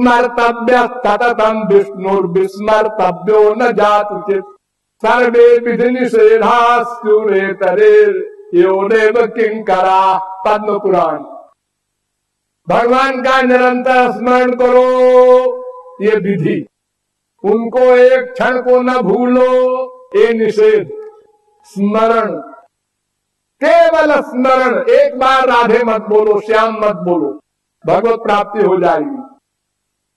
स्मर्तव्य सततम विष्णुर्विस्मर्तव्यो न जात उचित सर्वे विधि निषेधास्तुरेतरे योदेव किंकरा पद्म पुराण भगवान का निरंतर स्मरण करो, ये विधि। उनको एक क्षण को न भूलो, ये निषेध। स्मरण। केवल स्मरण। एक बार राधे मत बोलो, श्याम मत बोलो। भगवत प्राप्ति हो जाएगी।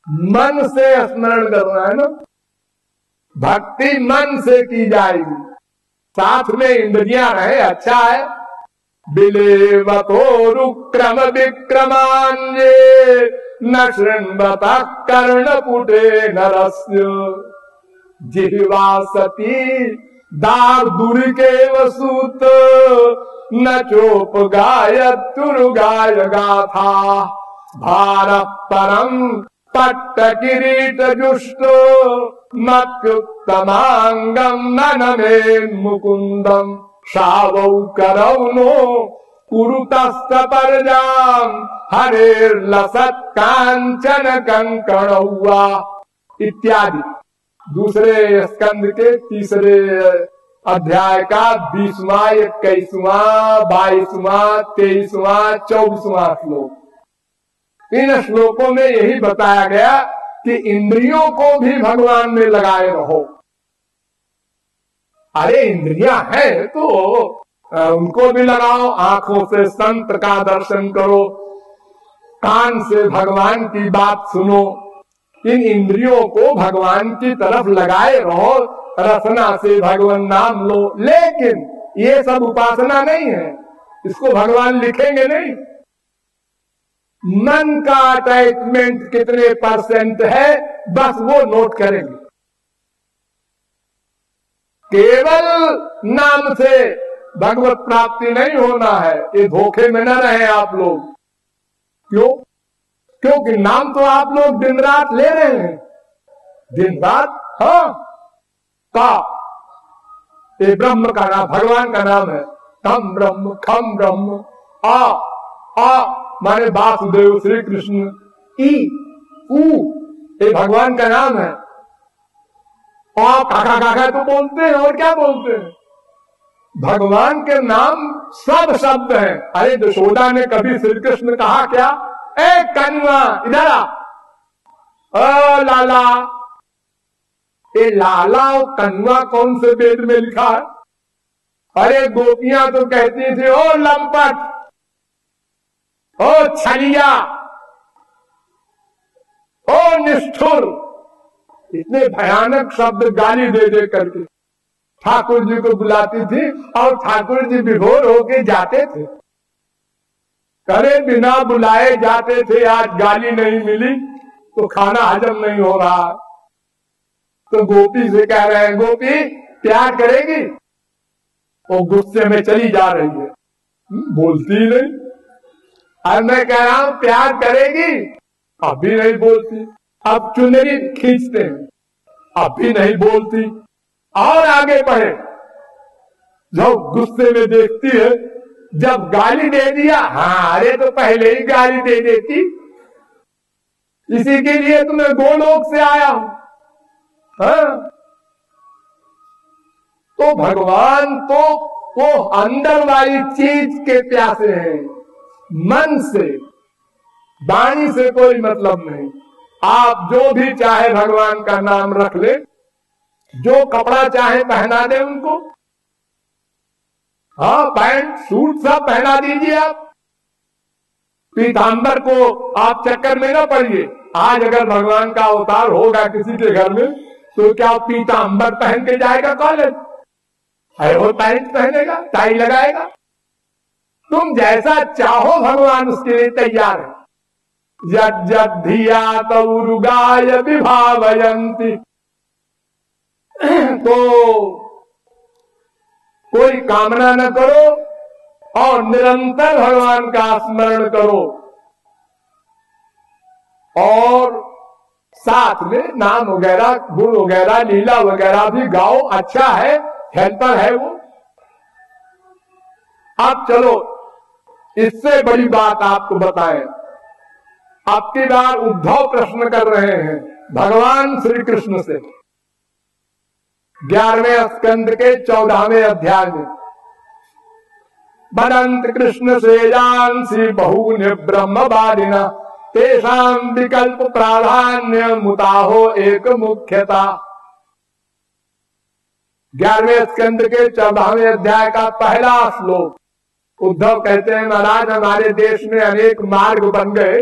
मन से स्मरण करना है ना? भक्ति मन से की जाएगी। साथ में इंद्रिया रहे अच्छा है। रुक्रम विक्रमांजे न शृण्वत कर्णपुटे नरस्य। जिह्वा सती दार के वसूत न चोप गाय तुर गाय गाथा भारत परम पट्ट किरीट जुष्ट मत्युत्तमांगम ननमे मुकुंदम शावौ करौनो कुरुतस्त परजाम हरेर लसत कांचन कंकणौआ इत्यादि। दूसरे स्कंद के तीसरे अध्याय का बीसवा, इक्कीसवा, बाईसवा, तेईसवा, चौबीसवा श्लोक। इन श्लोकों में यही बताया गया कि इंद्रियों को भी भगवान में लगाए रहो। अरे, इंद्रिया है तो उनको भी लगाओ, आँखों से संत का दर्शन करो, कान से भगवान की बात सुनो। इन इंद्रियों को भगवान की तरफ़ लगाए रहो, रसना से भगवान नाम लो। लेकिन ये सब उपासना नहीं है। इसको भगवान लिखेंगे नहीं। मन का अटैचमेंट कितने परसेंट है, बस वो नोट करेंगे। केवल नाम से भगवत प्राप्ति नहीं होना है, ये धोखे में न रहे आप लोग। क्यों? क्योंकि नाम तो आप लोग दिन रात ले रहे हैं। दिन रात हाँ का। ये ब्रह्म का नाम, भगवान का नाम है। तम ब्रह्म, खम ब्रह्म, आ आ। माने वासुदेव श्री कृष्ण। ई, ऊ ये भगवान का नाम है। और काका काका तो बोलते हैं, और क्या बोलते हैं? भगवान के नाम सब शब्द हैं। अरे, यशोदा ने कभी श्री कृष्ण कहा क्या? ए कनुआ इधर आ। लाला। ये लाला और कन्वा कौन से वेद में लिखा है? अरे, गोपियाँ तो कहती थी, ओ लंपट। ओ छलिया ओ निष्ठुर इतने भयानक शब्द गाली दे दे करके। ठाकुर जी को बुलाती थी और ठाकुर जी विभोर होके जाते थे। करे बिना बुलाए जाते थे आज गाली नहीं मिली तो खाना हजम नहीं हो रहा। तो गोपी से कह रहे हैं गोपी प्यार करेगी? वो गुस्से में चली जा रही है। हम्म, बोलती नहीं। और मैं कह रहा हूँ, प्यार करेगी। अभी नहीं बोलती, अब चुनरी खींचते हैं। अभी नहीं बोलती, और आगे बढ़े। जो गुस्से में देखती है, जब गाली दे दिया हाँ अरे तो पहले ही गाली दे देती। इसी के लिए तो मैं गोलोक से आया हूँ। हाँ? तो भगवान तो वो अंदर वाली चीज़ के प्यासे हैं। मन से, वाणी से कोई मतलब नहीं। आप जो भी चाहे भगवान का नाम रख ले, जो कपड़ा चाहे पहना दे उनको। हाँ पैंट, सूट सब पहना दीजिए आप। पीताम्बर को आप चक्कर में ना पड़िए। आज अगर भगवान का अवतार होगा किसी के घर में तो क्या पीताम्बर पहन के जाएगा कॉलेज? अरे वो पैंट पहनेगा, टाई लगाएगा। तुम जैसा चाहो भगवान उसके लिए तैयार है। यज्ञिया तौरुगाय विभावयंती तो कोई कामना न करो और निरंतर भगवान का स्मरण करो। और साथ में नाम वगैरह, गुण वगैरह, लीला वगैरह भी गाओ। अच्छा है, हेल्पर है वो। आप चलो इससे बड़ी बात आपको बताए। अब की बार उद्धव प्रश्न कर रहे हैं, भगवान श्री कृष्ण से। ग्यारहवें स्कंद के चौदहवें अध्याय में बनंत कृष्ण से जान श्री बहुन ब्रह्म बालिना तेषाम विकल्प प्राधान्य मुताहो एक मुख्यता। ग्यारहवें स्कंद के चौदहवें अध्याय का पहला श्लोक उद्धव कहते हैं, महाराज, हमारे देश में अनेक मार्ग बन गए।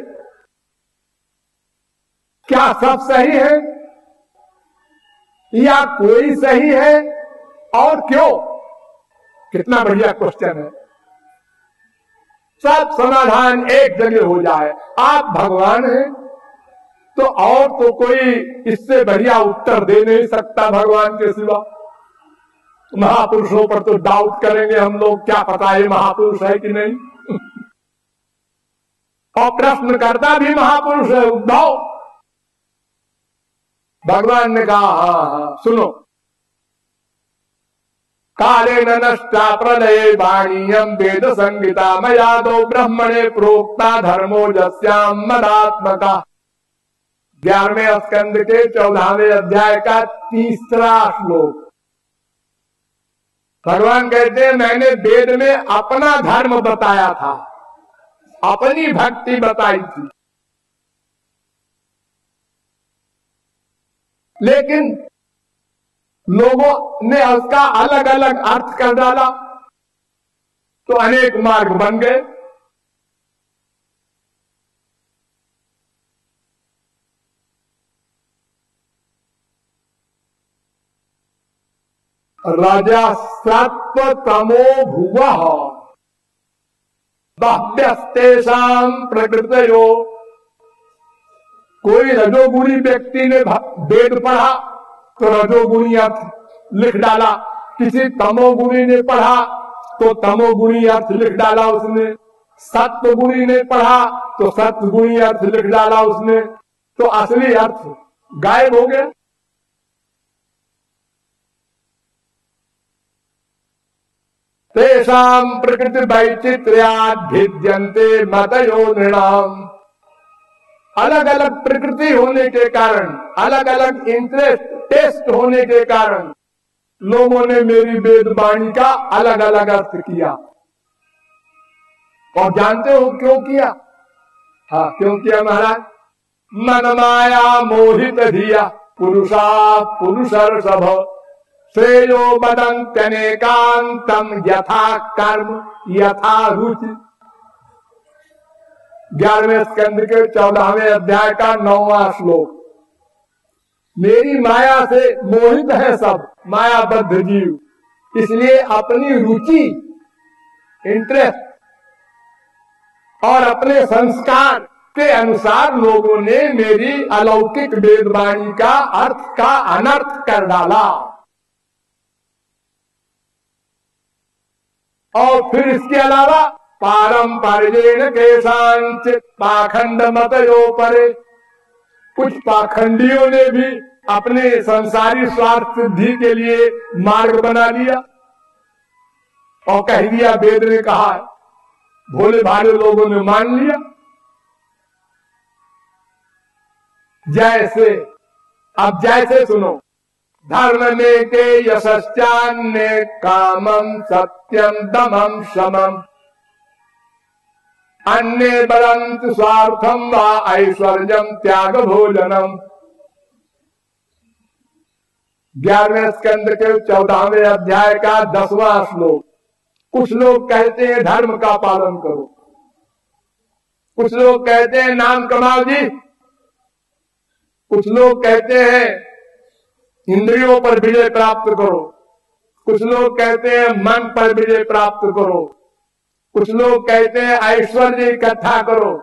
क्या सब सही है? या कोई सही है? और क्यों? कितना बढ़िया क्वेश्चन है। सब समाधान एक जगह हो जाए। आप भगवान हैं तो और तो कोई इससे बढ़िया उत्तर दे नहीं सकता भगवान के सिवा। महापुरुषों पर तो डाउट करेंगे हम लोग, क्या पता ये महापुरुष है कि नहीं? और प्रश्न करता भी महापुरुष है, उद्धव। भगवान ने कहा हाँ हाँ सुनो। काले नष्टा प्रलय वाणीयम वेद संगीता मया दो ब्रह्मणे प्रोक्ता धर्मो जस्याम मदात्मका। ग्यारहवें स्कंद के चौदहवें अध्याय का तीसरा श्लोक। भगवान कहते हैं, मैंने वेद में अपना धर्म बताया था। अपनी भक्ति बताई थी। लेकिन लोगों ने उसका अलग अलग अर्थ कर डाला तो अनेक मार्ग बन गए। राजा सत्व तमो भुव। बह्यस्तेषाम प्रकृत कोई रजोगुणी व्यक्ति ने वेद पढ़ा तो रजोगुणी अर्थ लिख डाला। किसी तमोगुणी ने पढ़ा तो तमोगुणी अर्थ लिख डाला उसने। सत्वगुणी ने पढ़ा तो सत्य गुणी अर्थ लिख डाला उसने। तो असली अर्थ गायब हो गया। तेषाम प्रकृति वैचित्र्याभिद्यंते मतयो नृणाम। अलग अलग प्रकृति होने के कारण अलग अलग इंटरेस्ट टेस्ट होने के कारण, लोगों ने मेरी वेदवाणी का अलग अलग अर्थ किया। और जानते हो क्यों किया? हाँ क्यों किया महाराज? मन माया मोहित धिया पुरुषा पुरुषर सभ। श्रेयो बदंत्यनेकांतम यथा कर्म, यथा रुचि। ग्यारहवें स्कंद के चौदहवें अध्याय का नौवा श्लोक। मेरी माया से मोहित है सब, मायाबद्ध जीव। इसलिए अपनी रुचि इंटरेस्ट और अपने संस्कार के अनुसार लोगों ने मेरी अलौकिक वेदवाणी का अर्थ का अनर्थ कर डाला। और फिर इसके अलावा पारंपरिक के पाखंड मतयो परे कुछ पाखंडियों ने भी अपने संसारी स्वार्थ सिद्धि के लिए मार्ग बना लिया। और कह दिया, वेद ने कहा, भोले भाले लोगों ने मान लिया। जैसे, अब जैसे सुनो धर्म यश्चान्य कामम सत्यम दमम शमम अन्य बलंत स्वार्थम व ऐश्वर्यम त्याग भोजनम ग्यारहवें स्कंद के चौदहवें अध्याय का दसवां श्लोक। कुछ लोग कहते हैं, धर्म का पालन करो। कुछ लोग कहते हैं, नाम कमाओ जी। कुछ लोग कहते हैं इंद्रियों पर विजय प्राप्त करो। कुछ लोग कहते हैं, मन पर विजय प्राप्त करो। कुछ लोग कहते हैं, ऐश्वर्य इकट्ठा करो।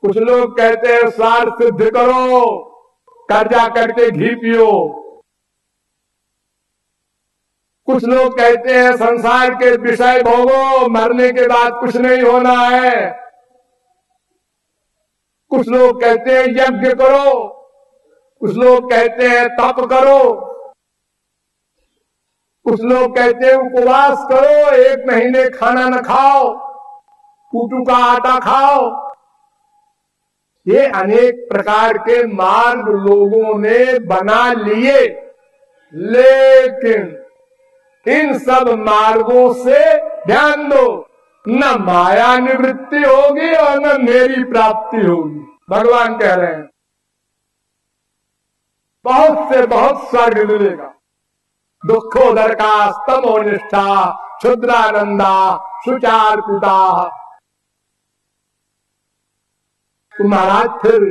कुछ लोग कहते हैं स्वार्थ सिद्ध करो। कर्जा करके घी पियो। कुछ लोग कहते हैं, संसार के विषय भोगो, मरने के बाद कुछ नहीं होना है। कुछ लोग कहते हैं, यज्ञ करो। कुछ लोग कहते हैं, तप करो। कुछ लोग कहते हैं, उपवास करो, एक महीने खाना न खाओ, कुटू का आटा खाओ। ये अनेक प्रकार के मार्ग लोगों ने बना लिए, लेकिन इन सब मार्गों से ध्यान दो, न माया निवृत्ति होगी और न मेरी प्राप्ति होगी। भगवान कह रहे हैं बहुत से बहुत स्वर्ग मिलेगा। दुखोदर का स्तमो निष्ठा, क्षुद्रानंदा सुचार पिता तो महाराज, फिर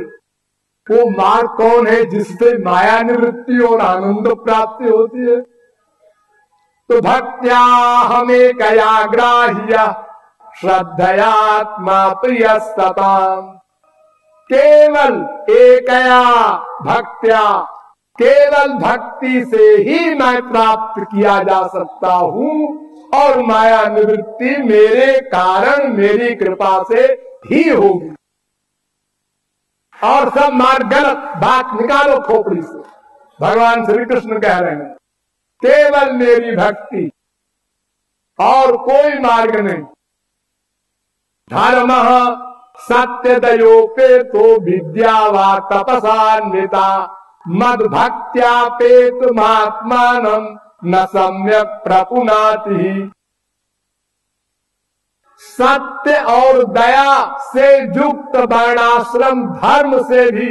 वो मार्ग कौन है जिससे माया निवृत्ति और आनंद प्राप्ति होती है? तो भक्त्या हमें कया ग्राह्य श्रद्धयात्मा प्रिय केवल एकया भक्त्या केवल भक्ति से ही मैं प्राप्त किया जा सकता हूँ, और माया निवृत्ति मेरे कारण मेरी कृपा से ही होगी। और सब मार्ग गलत, बात निकालो खोपड़ी से। भगवान श्री कृष्ण कह रहे हैं, केवल मेरी भक्ति और कोई मार्ग नहीं। धर्म सत्य दयोपे तो विद्या व तपसान्विता मद भक्त्यापेत महात्मान न सम्यक प्रपुनाति। सत्य और दया से युक्त वर्णाश्रम धर्म से भी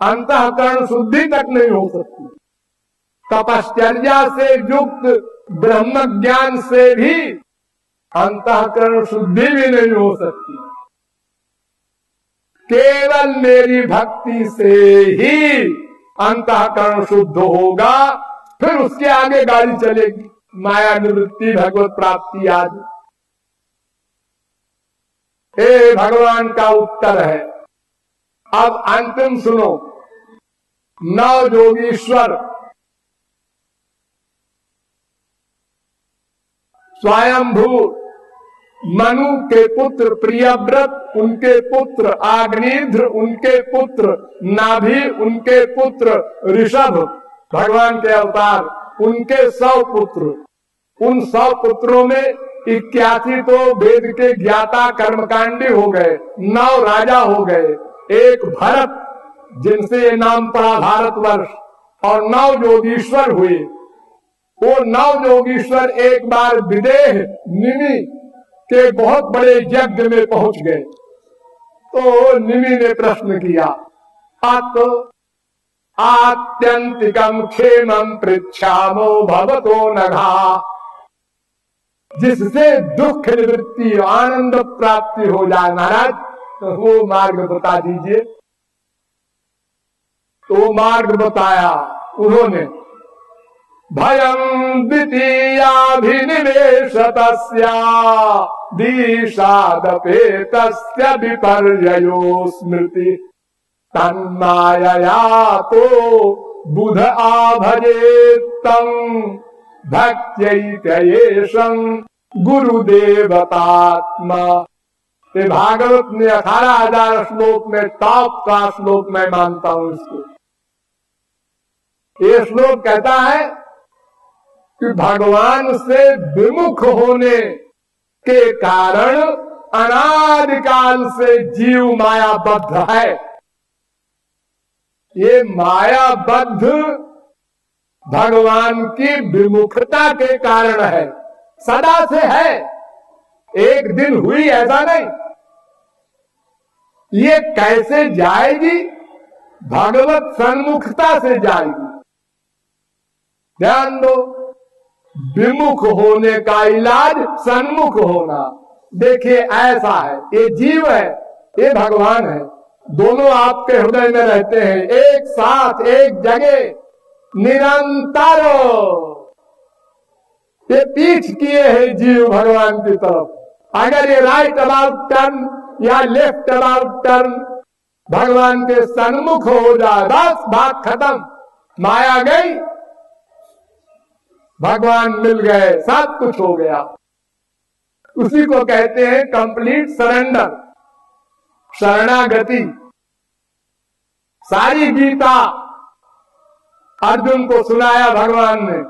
अंतकरण शुद्धि तक नहीं हो सकती। तपश्चर्या से युक्त ब्रह्म ज्ञान से भी अंतकरण शुद्धि भी नहीं हो सकती। केवल मेरी भक्ति से ही अंतकरण शुद्ध होगा, फिर उसके आगे गाड़ी चलेगी। माया निवृत्ति, भगवत प्राप्ति आदि। हे भगवान का उत्तर है। अब अंतिम सुनो। नव जोगीश्वर। स्वयंभू। मनु के पुत्र प्रियव्रत, उनके पुत्र आग्निध्र उनके पुत्र नाभि, उनके पुत्र ऋषभ। भगवान के अवतार, उनके सौ पुत्र। उन सौ पुत्रों में इक्यासी तो वेद के ज्ञाता कर्मकांडी हो गए, नौ राजा हो गए, एक भरत, जिनसे ये नाम पड़ा भारतवर्ष, और नौ योगीश्वर हुए। वो नौ योगीश्वर एक बार विदेह, निमि के बहुत बड़े यज्ञ में पहुँच गए। तो निमि ने प्रश्न किया, अत आत्यंतिकम क्षेमम पृछामो भवतो नघा। जिससे दुख, निवृत्ति, आनंद प्राप्ति हो जाए महाराज तो वो मार्ग बता दीजिए। तो मार्ग बताया उन्होंने भयम द्वितीयाभिनिवेशत दीशादपेत विपर्यो स्मृति तन्माया तो बुध आभजे तम भक्त्येशम गुरुदेवतात्मा। ये भागवत में अठारह हज़ार श्लोक में टॉप का श्लोक मैं मानता हूँ इसको। ये श्लोक कहता है कि भगवान से विमुख होने के कारण अनादिकाल से जीव मायाबद्ध है। ये मायाबद्ध भगवान की विमुखता के कारण है। सदा से है। एक दिन हुई ऐसा नहीं। ये कैसे जाएगी? भगवत सन्मुखता से जाएगी। ध्यान दो विमुख होने का इलाज सन्मुख होना। देखिए, ऐसा है। ये जीव है, ये भगवान है। दोनों आपके हृदय में रहते हैं। एक साथ, एक जगह। निरंतर। ये पीठ किए हैं जीव भगवान की तरफ़। अगर ये राइट अबाउट टर्न या लेफ़्ट अबाउट टर्न भगवान के सन्मुख हो जाए। बस, बात खत्म। माया गई भगवान मिल गए, सब कुछ हो गया। उसी को कहते हैं कंप्लीट सरेंडर शरणागति। सारी गीता अर्जुन को सुनाया भगवान ने।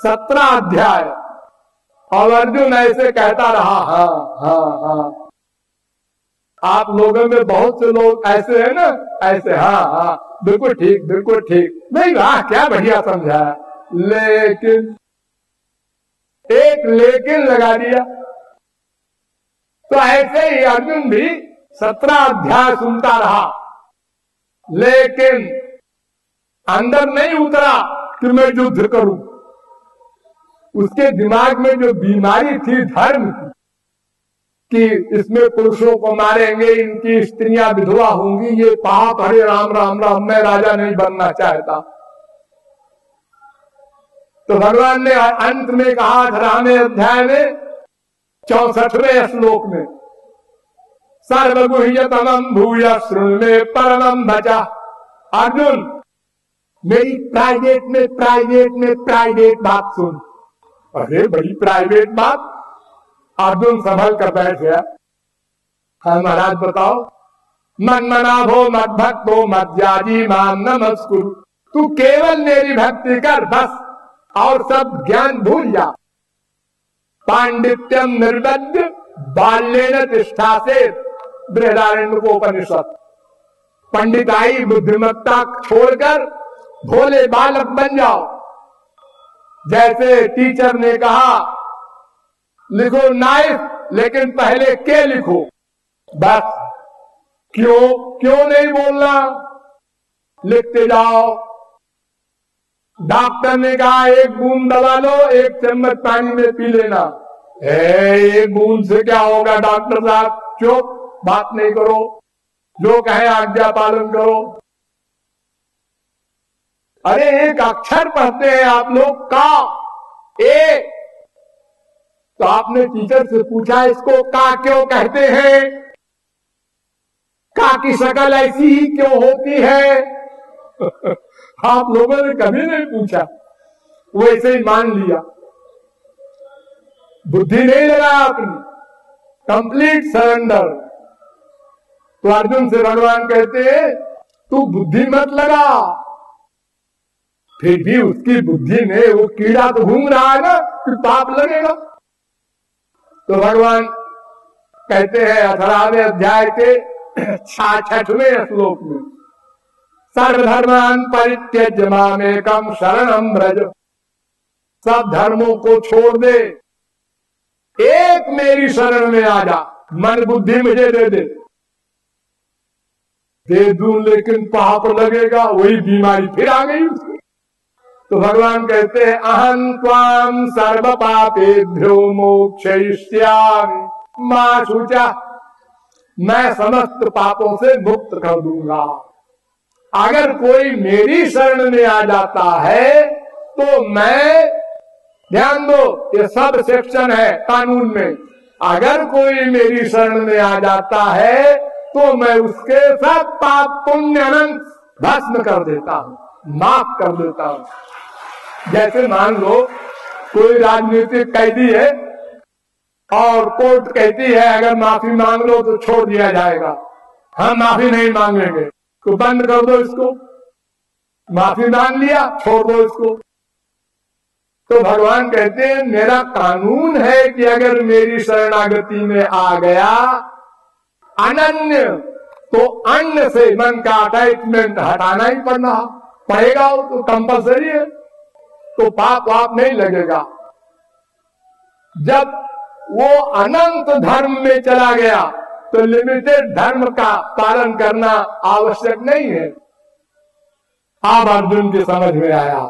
सत्रह अध्याय। और अर्जुन ऐसे कहता रहा, हा हा हा। आप लोगों में बहुत से लोग ऐसे हैं ना, ऐसे हाँ हाँ बिल्कुल ठीक बिल्कुल ठीक। नहीं वाह क्या बढ़िया समझा लेकिन, एक लेकिन लगा दिया। तो ऐसे ही अर्जुन भी सत्रह अध्याय सुनता रहा। लेकिन, अंदर नहीं उतरा कि मैं युद्ध करूँ। उसके दिमाग में जो बीमारी थी, धर्म की कि इसमें पुरुषों को मारेंगे, इनकी स्त्रियाँ विधवा होंगी, ये पाप, हरे राम राम राम, मैं राजा नहीं बनना चाहता। तो भगवान ने अंत में कहा अठारहवें अध्याय में, चौसठवें श्लोक में, सर्वगुह्यतम भूय में परम बचा अर्जुन, मेरी प्राइवेट में प्राइवेट में प्राइवेट बात सुन। अरे, बड़ी प्राइवेट बात। अर्जुन संभल कर बैठ गया। हाँ महाराज, बताओ। मन मना भो मत भक्त मत जाजी मान नमस्कुर। तू केवल मेरी भक्ति कर, बस। और सब ज्ञान भूल जा। पांडित्यम निर्बद्ध बाल्य निष्ठा से बृहदारण्य को उपनिषद। पंडिताई बुद्धिमत्ता छोड़कर भोले बालक बन जाओ। जैसे टीचर ने कहा, लिखो नाइफ, लेकिन पहले के लिखो। बस। क्यों? क्यों नहीं बोलना? लिखते जाओ। डॉक्टर ने कहा, एक बूंद दबा लो, एक चम्मच पानी में पी लेना। एक बूंद से क्या होगा, डॉक्टर साहब? चुप, बात नहीं करो। जो कहे, आज्ञा पालन करो। अरे, एक अक्षर पढ़ते हैं आप लोग, का, ए। तो आपने टीचर से पूछा, इसको का क्यों कहते हैं? का की शकल ऐसी ही क्यों होती है? आप लोगों ने कभी नहीं पूछा। वो ऐसे ही मान लिया। बुद्धि नहीं लगाया अपनी कंप्लीट सरेंडर तो अर्जुन से भगवान कहते तू बुद्धि मत लगा। फिर भी उसकी बुद्धि में वो कीड़ा तो घूम रहा है ना, फिर पाप लगेगा। तो भगवान कहते हैं, अठारहवें अध्याय के छठवें श्लोक में सर्वधर्मान परित्यज में कम शरणम ब्रज सब धर्मों को छोड़ दे। एक मेरी शरण में आ जा। मन बुद्धि मुझे दे दे। दे दू, लेकिन पाप लगेगा, वही बीमारी फिर आ गई। तो भगवान कहते हैं अहम त्वाम सर्व पापे पापेभ्यो मोक्ष सूचा मैं समस्त पापों से मुक्त कर दूँगा। अगर कोई मेरी शरण में आ जाता है तो मैं, ध्यान दो, ये सब सेक्शन है कानून में। अगर कोई मेरी शरण में आ जाता है तो मैं उसके सब पाप, पुण्य, अनंत भस्म कर देता हूँ, माफ़ कर देता हूँ। जैसे मान लो, कोई राजनीतिक कैदी है, और कोर्ट कहती है, अगर माफ़ी मांग लो तो छोड़ दिया जाएगा। हम माफ़ी नहीं मांगेंगे। तो बंद कर दो इसको। माफ़ी मांग लिया, छोड़ दो इसको। तो भगवान कहते हैं, मेरा कानून है कि अगर मेरी शरणागति में आ गया अनन्य तो अन्य से मन का अटैचमेंट हटाना ही पड़ना। पड़ेगा तो कंपल्सरी है। तो पाप वाप नहीं लगेगा। जब वो अनंत धर्म में चला गया तो लिमिटेड धर्म का पालन करना आवश्यक नहीं है। आप अर्जुन के समझ में आया।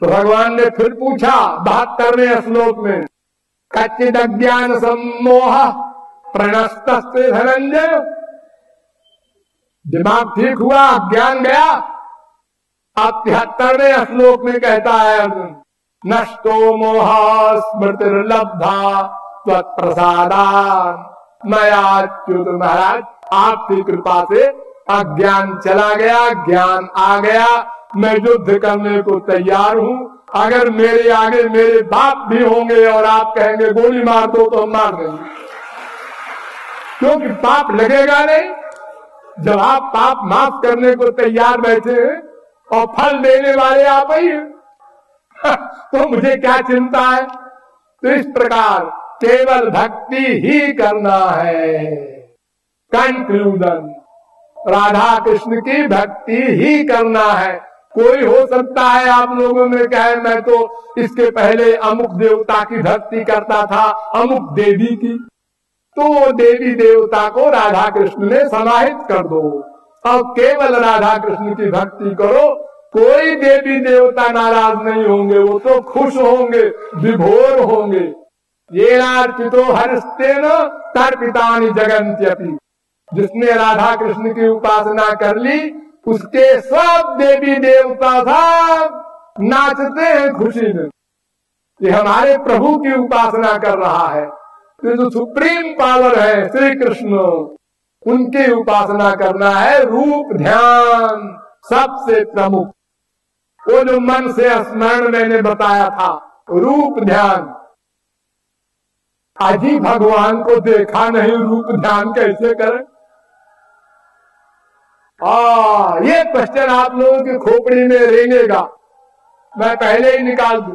तो भगवान ने फिर पूछा बहत्तरवें श्लोक में कच्चित अज्ञान सम्मोह प्रणस्त धनंजय। दिमाग ठीक हुआ, ज्ञान गया। आप तिहत्तरवें श्लोक में कहता है अर्जुन, नष्टो मोह स्मृतिर्लब्धा प्रसादान मयाच्युत महाराज आपकी कृपा से अज्ञान चला गया, ज्ञान आ गया। मैं युद्ध करने को तैयार हूँ। अगर मेरे आगे मेरे बाप भी होंगे और आप कहेंगे, गोली मार दो तो हम मार देंगे। क्योंकि पाप लगेगा नहीं। जब आप पाप माफ़ करने को तैयार बैठे हैं और फल देने वाले आप ही तो मुझे क्या चिंता है? तो इस प्रकार केवल भक्ति ही करना है। कंक्लूजन राधा कृष्ण की भक्ति ही करना है। कोई हो सकता है आप लोगों में, कहे मैं तो इसके पहले अमुक देवता की भक्ति करता था, अमुक देवी की। तो देवी देवता को राधा कृष्ण ने समाहित कर दो। अब केवल राधा कृष्ण की भक्ति करो, कोई देवी देवता नाराज़ नहीं होंगे, वो तो खुश होंगे, विभोर होंगे। हरस्तेन तर्पिता जगंत्यपि जिसने राधा कृष्ण की उपासना कर ली, उसके सब देवी देवता सब नाचते हैं खुशी में। ये हमारे प्रभु की उपासना कर रहा है। तो जो सुप्रीम पावर है श्री कृष्ण उनकी उपासना करना है रूप ध्यान सबसे प्रमुख। वो जो मन से स्मरण मैंने बताया था, रूप ध्यान। आज ही भगवान को देखा नहीं रूप ध्यान कैसे करें? आ, ये क्वेश्चन आप लोगों की खोपड़ी में रेंगेगा। मैं पहले ही निकाल दू।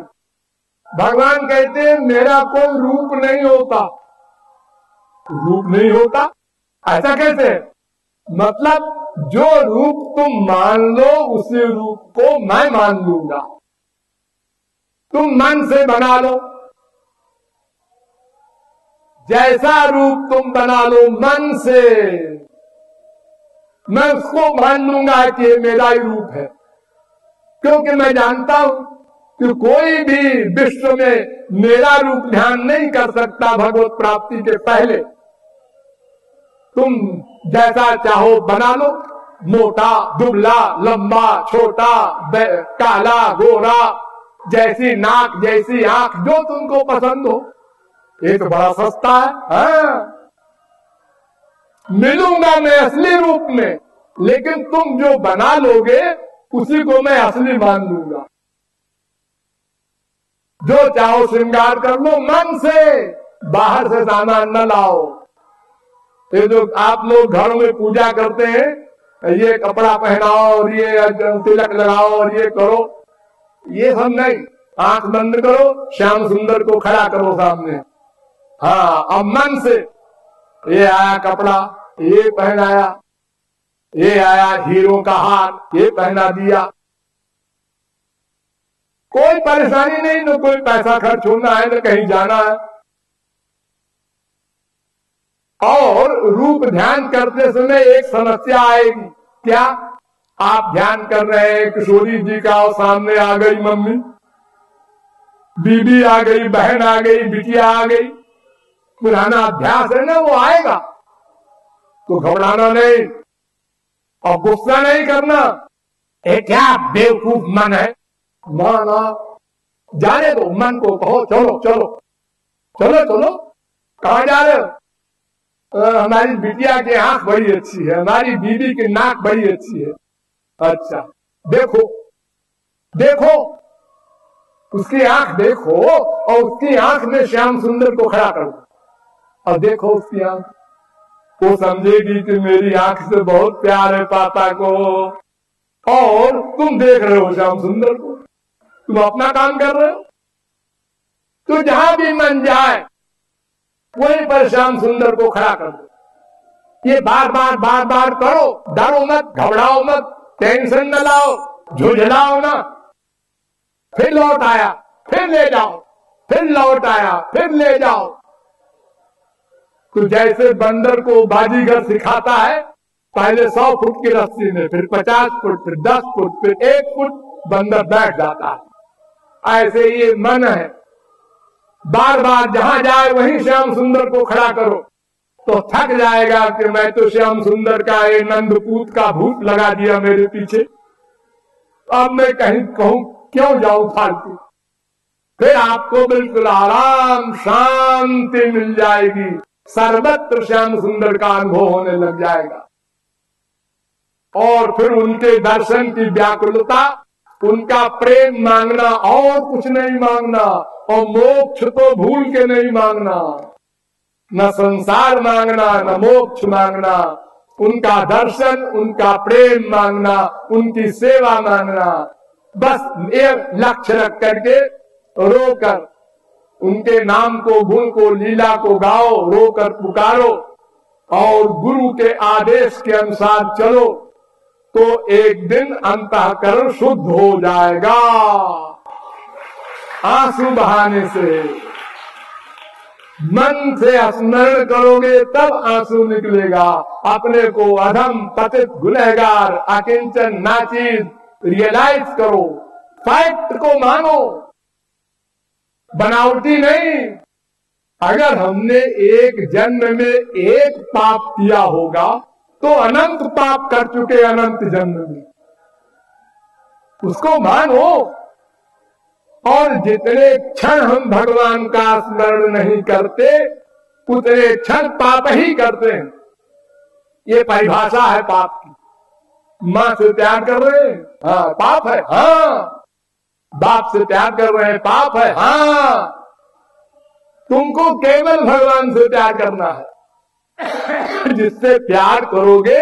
भगवान कहते हैं मेरा कोई रूप नहीं होता। रूप नहीं होता? ऐसा कैसे? मतलब जो रूप तुम मान लो उसी रूप को मैं मान लूँगा। तुम मन से बना लो। जैसा रूप तुम बना लो मन से। मैं उसको मान लूँगा कि मेरा ही रूप है। क्योंकि मैं जानता हूँ कि कोई भी विश्व में मेरा रूप ध्यान नहीं कर सकता भगवत प्राप्ति के पहले। तुम जैसा चाहो बना लो। मोटा, दुबला, लंबा, छोटा काला, गोरा, जैसी नाक, जैसी आँख, जो तुमको पसंद हो। ये तो बड़ा सस्ता है हाँ? मिलूँगा मैं असली रूप में, लेकिन तुम जो बना लोगे, उसी को मैं असली मान लूँगा। जो चाहो श्रृंगार कर लो मन से, बाहर से सामान न लाओ। ये जो आप लोग घरों में पूजा करते हैं, ये कपड़ा पहनाओ और ये तिलक लगाओ और ये करो, ये सब नहीं। आँख बंद करो, श्याम सुंदर को खड़ा करो सामने। हाँ अब मन से। ये आया कपड़ा, ये पहनाया, ये आया हीरो का हार, ये पहना दिया। कोई परेशानी नहीं, न कोई पैसा खर्च होना है, न कहीं जाना है। और रूप ध्यान करते समय एक समस्या आएगी। क्या? आप ध्यान कर रहे हैं, किशोरी जी का, और सामने आ गई मम्मी। बीबी आ गई, बहन आ गई, बिटिया आ गई। पुराना अभ्यास है ना, वो आएगा। तो घबराना नहीं और गुस्सा नहीं करना। ये क्या बेवकूफ़ मन है? माना जाने दो, मन को कहो, चलो चलो चलो चलो। कहा जा रहे हो? हमारी बिटिया की आँख बड़ी अच्छी है, हमारी बीबी की नाक बड़ी अच्छी है। अच्छा देखो देखो, उसकी आँख देखो और उसकी आँख में श्याम सुंदर को खड़ा करो। और देखो उसकी आँख वो समझेगी कि मेरी आँख से बहुत प्यार है पापा को। और तुम देख रहे हो श्याम सुंदर को। तुम अपना काम कर रहे हो। तो जहाँ भी मन जाए, वहीं पर श्याम सुंदर को खड़ा कर दो। ये बार बार बार बार करो। डरो मत, घबराओ मत, टेंशन न लाओ, झुझलाओ ना। फिर लौट आया, फिर ले जाओ, फिर लौट आया, फिर ले जाओ। तो जैसे बंदर को बाजीगर सिखाता है, पहले सौ फुट की रस्सी में, फिर पचास फुट, फिर दस फुट, फिर एक फुट बंदर बैठ जाता है। ऐसे ये मन है। बार बार जहाँ जाए, वहीं श्याम सुंदर को खड़ा करो। तो थक जाएगा कि मैं तो श्याम सुंदर का, ये नंदपूत का भूत लगा दिया मेरे पीछे। अब मैं कहीं कहूँ, क्यों जाऊँ फालतू? फिर आपको बिल्कुल आराम, शांति मिल जाएगी। सर्वत्र श्याम सुंदर का अनुभव होने लग जाएगा। और फिर उनके दर्शन की व्याकुलता, उनका प्रेम मांगना और कुछ नहीं मांगना, और मोक्ष तो भूल के नहीं मांगना। न संसार मांगना, न मोक्ष मांगना। उनका दर्शन, उनका प्रेम मांगना, उनकी सेवा मांगना। बस एक लक्ष्य रख करके रोकर उनके नाम को, गुण को, लीला को गाओ, रोकर पुकारो और गुरु के आदेश के अनुसार चलो तो एक दिन अंतकरण शुद्ध हो जाएगा। आँसू बहाने से, मन से स्मरण करोगे, तब आँसू निकलेगा। अपने को अधम पतित गुलहगार अकिंचन, नाचीज रियलाइज़ करो। फैक्ट को मानो। बनावटी नहीं। अगर हमने एक जन्म में एक पाप किया होगा तो अनंत पाप कर चुके अनंत जन्म में। उसको मानो। और जितने क्षण हम भगवान का स्मरण नहीं करते, उतने क्षण पाप ही करते हैं। ये परिभाषा है पाप की। माँ से प्यार कर रहे हैं? हाँ पाप है। हाँ। बाप से प्यार कर रहे हैं पाप है। हाँ। तुमको केवल भगवान से प्यार करना है। जिससे प्यार करोगे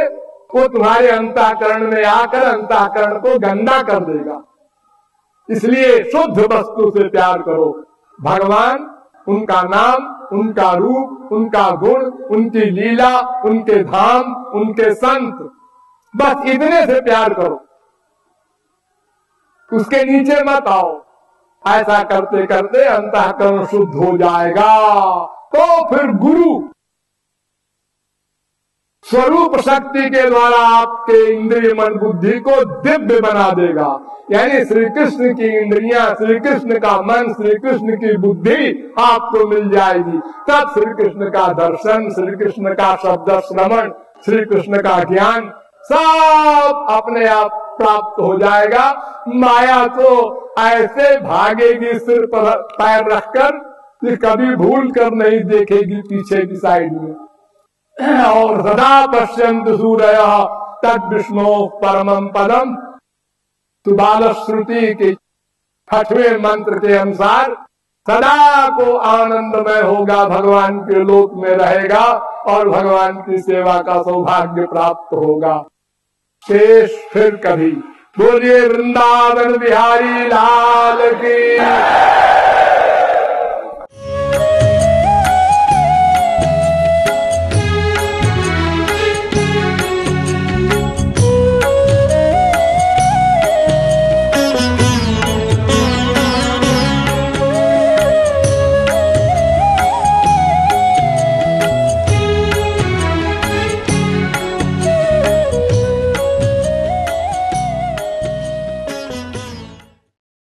वो तुम्हारे अंताकरण में आकर अंताकरण को गंदा कर देगा। इसलिए शुद्ध वस्तु से प्यार करो। भगवान उनका नाम उनका रूप उनका गुण उनकी लीला उनके धाम उनके संत बस इतने से प्यार करो। उसके नीचे मत आओ। ऐसा करते करते अंतकरण शुद्ध हो जाएगा। तो फिर गुरु, स्वरूप शक्ति के द्वारा आपके इंद्रिय मन बुद्धि को दिव्य बना देगा। यानी श्री कृष्ण की इंद्रिया श्री कृष्ण का मन श्री कृष्ण की बुद्धि आपको मिल जाएगी। तब श्री कृष्ण का दर्शन श्री कृष्ण का शब्द श्रवण श्री कृष्ण का ज्ञान, सब अपने आप प्राप्त हो जाएगा। माया तो ऐसे भागेगी सिर पर पैर रखकर कि कभी भूल कर नहीं देखेगी पीछे की साइड में। और सदा पश्यंत सूर्य तद विष्णु परम पदम। तो बाल श्रुति के छठवें मंत्र के अनुसार सदा को आनंदमय होगा, भगवान के लोक में रहेगा और भगवान की सेवा का सौभाग्य प्राप्त होगा। शेष फिर कभी। बोलिए वृंदावन बिहारी लाल की।